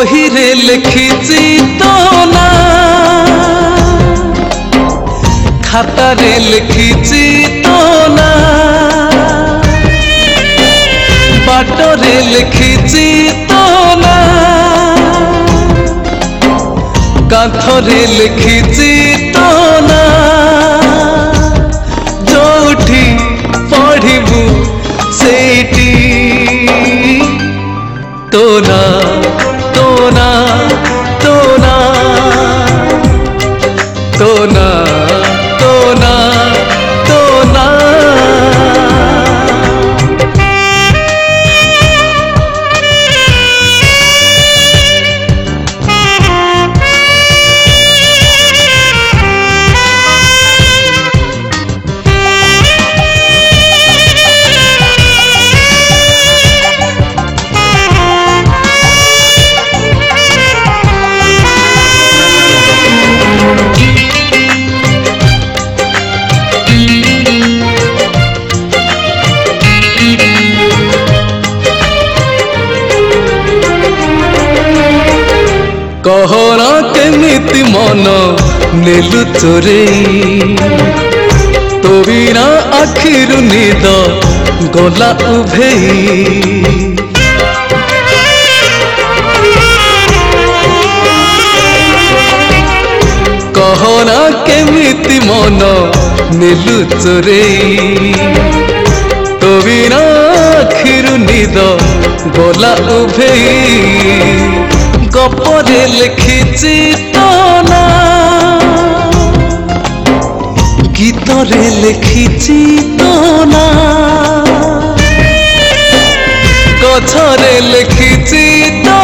বহিরে লিখেছি না খাতারে লিখেছি না বাটরে লিখেছি না কাঁথরে লিখেছি ଗହଣା କେମିତି ମନ ନେଲୁ ଚୋରେଇ ତୋ ବିନା ଆଖିରୁ ନିଦ ଗଲା ଉଭେଇ গহনা কেমিতি মন নেলু চোরেই তো বিনা আখিরু নিদ গলা উভেই গপরে লিখিছি না গীতরে লিখিছি না গছরে লিখিছি না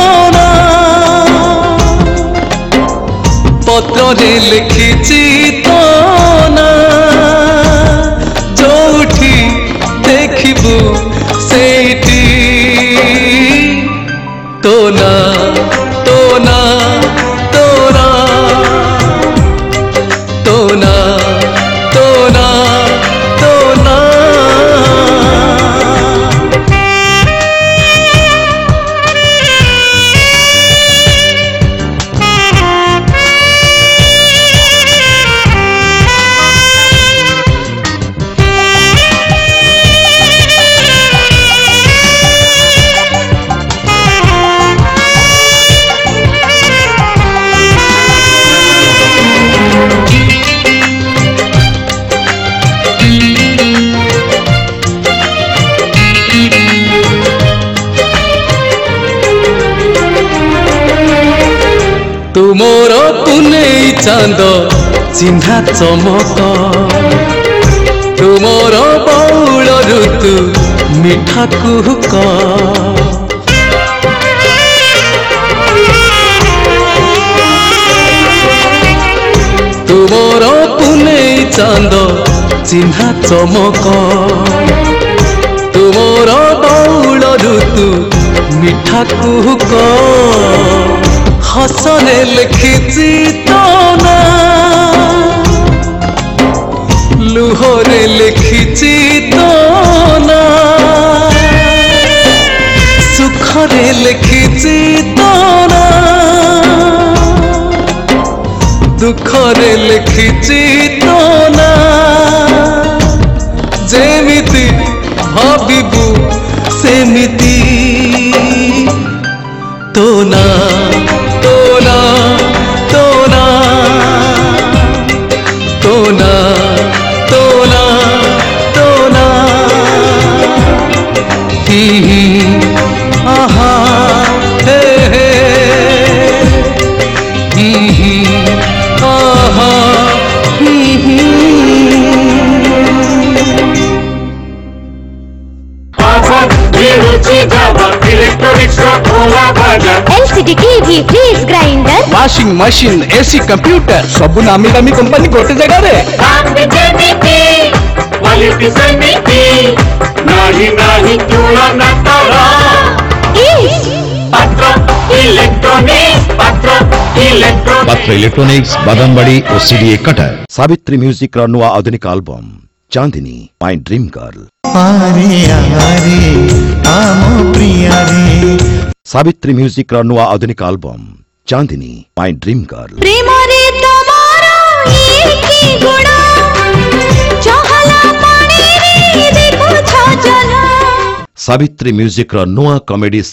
পত্রে লিখিছি তুলেই চাঁদ চিহ্না চমক তুমর বউল ঋতু মিঠা কুহুক তুমর পুনেই চাঁদ চিহ্না চমক তুমর বউল ঋতু মিঠা কুহুক হসনে লিখিছি না লুহরে লিখিছি না সুখরে লিখিছি না দুঃখরে লিখিছি না যেমিতি ভাবিবু সেমিতি তো না तोला तोना तोना तोना तोना ही ఐదు KG face grinder washing machine AC computer సబ్బు నామీ దామీ కంపెనీ గోటే इलेक्ट्रॉनिक्स पत्र इलेक्ट्रॉनिक्स पत्र और कटर सावित्री म्यूजिक रा नुआ आधुनिक album Chandni my dream girl आरे आरे आमो प्रिया रे సావిత్రి మ్యూజిక్ రా నువ్వు ఆధునిక album Chandni my dream girl Savitri music రా నువ్వు కామెడీ